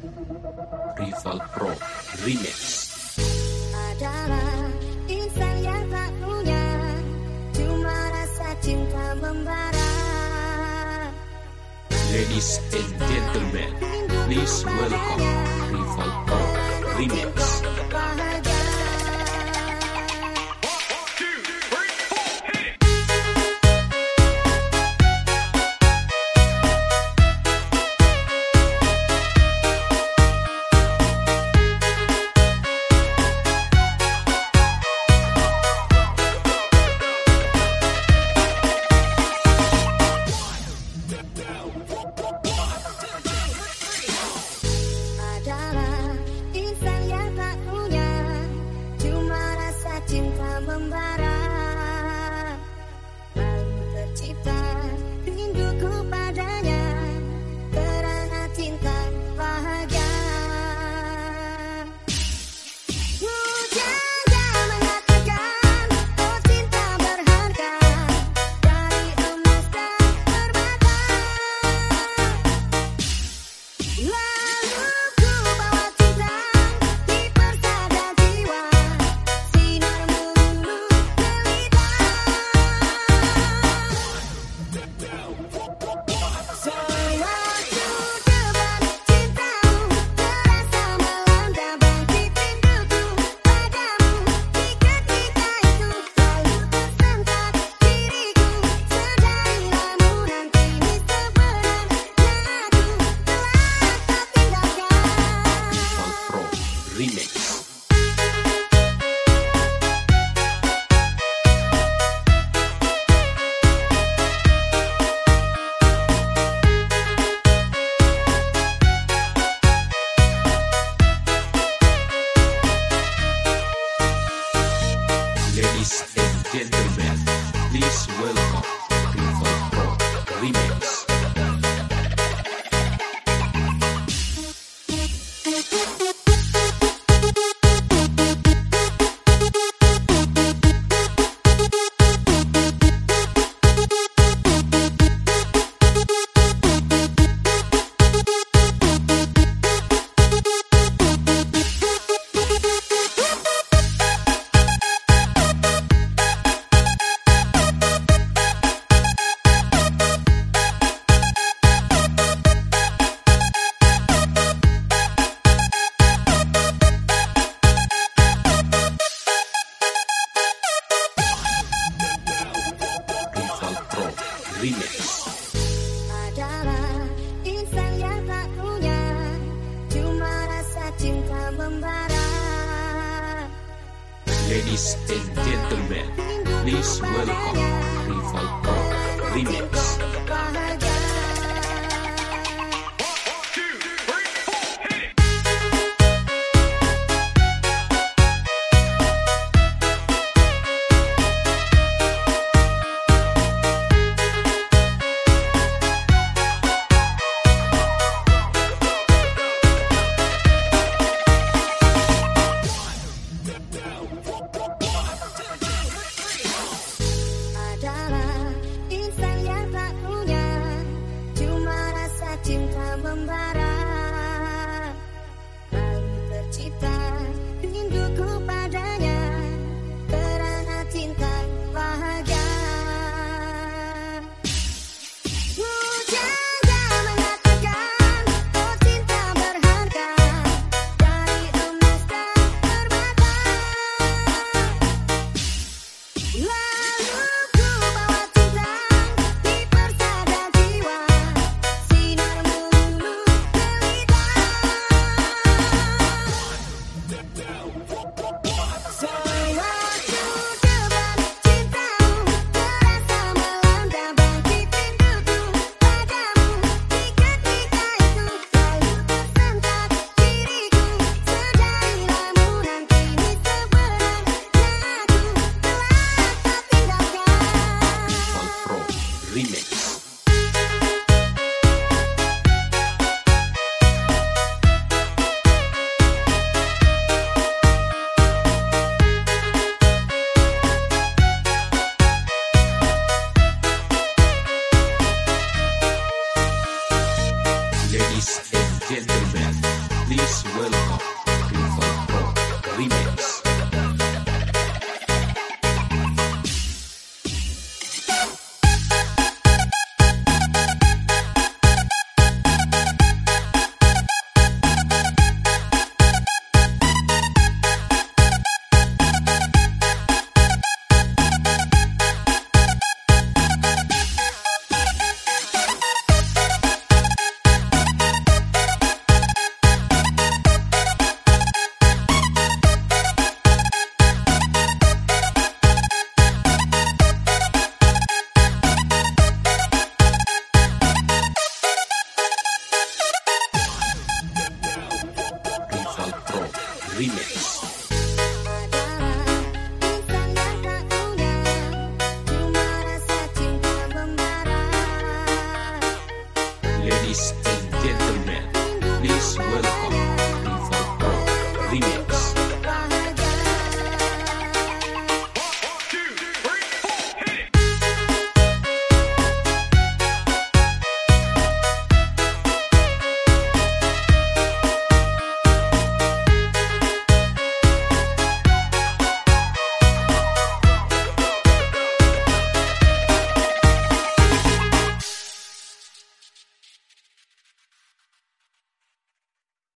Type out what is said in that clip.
Rival Pro Remix adalah insan yang tak punya cuma rasa cinta membara Ladies and gentlemen, please welcome Rival Pro Remix. Remix. Ladies and gentlemen, please welcome Rival Rock Remix. Remix. Ladies and gentlemen, please welcome